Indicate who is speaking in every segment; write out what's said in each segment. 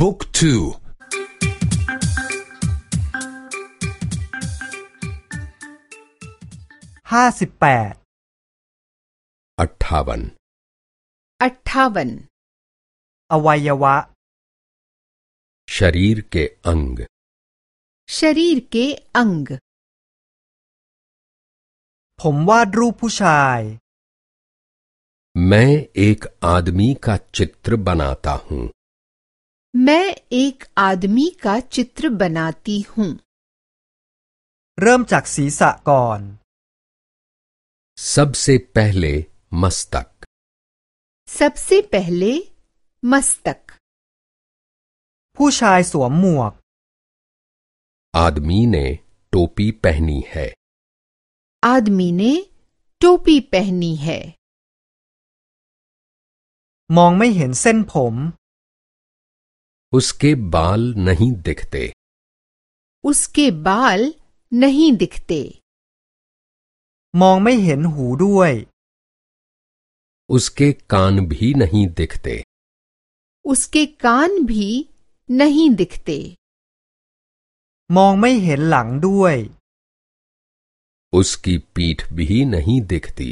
Speaker 1: บุ๊กทู
Speaker 2: ห้าสิบแปด
Speaker 1: अट्ठावन
Speaker 3: अट्ठावन
Speaker 2: อวัยวะ
Speaker 1: शरीर के अंग
Speaker 3: शरीर के अंग
Speaker 2: ผมวาดรูปผู้ชาย
Speaker 1: मैं एक आदमी का चित्र बनाता हूँ
Speaker 3: मैं एक आदमी का चित्र बनाती हूँ
Speaker 2: เริ่มจากศีรษะก่อน
Speaker 1: सबसे पहले मस्तक
Speaker 3: सबसे पहले मस्तक
Speaker 2: ผู้ชายสวมหมวก
Speaker 1: आदमी ने टोपी पहनी है
Speaker 3: आदमी ने टोपी पहनी है
Speaker 2: มองไม่เห็นเส้นผม
Speaker 1: उसके बाल नहीं दिखते
Speaker 3: उसके बाल नहीं दिखते
Speaker 2: มองไม่เห็นหูด้วย
Speaker 1: उसके कान भी नहीं दिखते
Speaker 3: उसके कान भी नहीं दिखते
Speaker 2: มองไม่เห็นหลังด้วย
Speaker 1: उसकी पीठ भी नहीं दिखती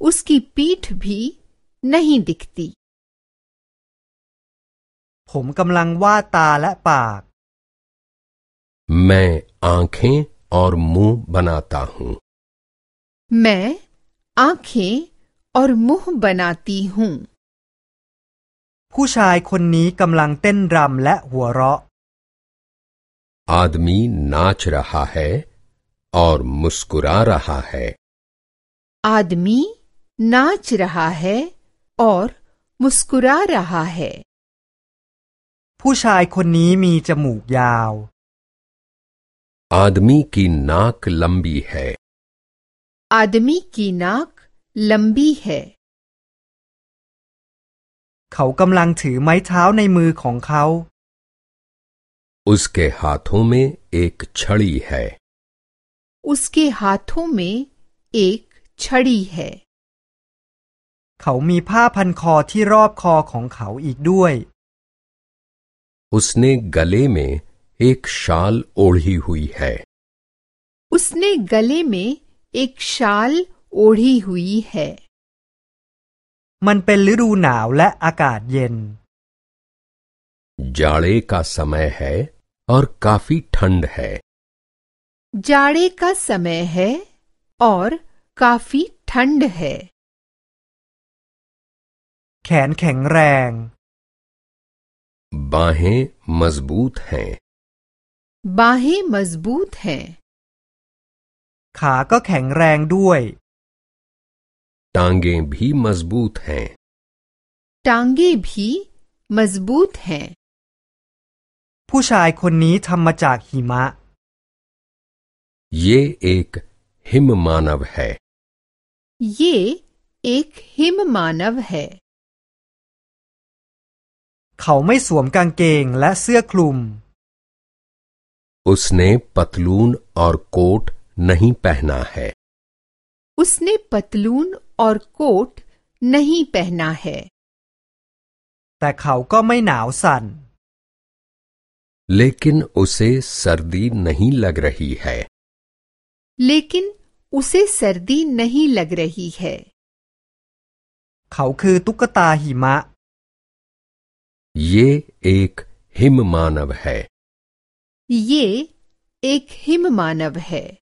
Speaker 3: उसकी पीठ भी नहीं दिखती
Speaker 2: ผมกำลังวาดตาและปาก
Speaker 1: मैं आंखें और मुंह बनाता हूँ
Speaker 3: मैं आंखें और मुंह बनाती हूँ
Speaker 2: ผู้ชายคนนี้กำลังเต้นรำและหัวเราะ
Speaker 1: आदमी नाच रहा है और मुस्कुरा रहा है
Speaker 3: आदमी नाच रहा है और मुस्कुरा रहा है
Speaker 2: ผู้ชายคนนี้มีจมูกยาว
Speaker 1: आदमी की नाक लंबी है
Speaker 3: आदमी की नाक लंबी है
Speaker 2: เขากำลังถือไม้เท้าในมือของเขา
Speaker 1: उसके हाथों में एक छड़ी है
Speaker 3: उसके हाथों में एक छड़ी है
Speaker 2: เขามีผ้าพันคอที่รอบคอของเขาอีกด้วย
Speaker 1: उसने गले में एक शाल ओढ़ी हुई है
Speaker 3: उसने गले में एक शाल ओढ़ी हुई है
Speaker 2: มันเป็นฤดูหนาวและอากาศเย็น
Speaker 1: जाड़े का समय है और काफी ठंड है
Speaker 3: जाड़े का समय है और काफी ठंड है
Speaker 2: แขนแข็งแรง
Speaker 1: बाहें मजबूत हैं
Speaker 3: बाहें मजबूत हैं
Speaker 2: ขาก็แข็งแรงด้วย
Speaker 1: टांगें भी मजबूत हैं
Speaker 3: टांगे भी मजबूत हैं
Speaker 2: ผู้ชายคนนี้ทำมาจากหิมะ
Speaker 1: ये एक हिम मानव है
Speaker 3: ये एक हिम मानव है
Speaker 2: เขาไม่สวมกางเกงและเสื้อคลุม
Speaker 1: उसने पतलून और कोट नहीं पहना है
Speaker 3: उसने पतलून और कोट नहीं पहना है
Speaker 2: แต่เขาก็ไม่หนาวสั่น
Speaker 1: लेकिन उसे सर्दी नहीं लग रही है
Speaker 3: लेकिन उसे सर्दी नहीं लग रही है
Speaker 2: เขาคือตุ๊กตาหิมะ
Speaker 1: ये एक हिम मानव है।
Speaker 3: ये एक हिम मानव है।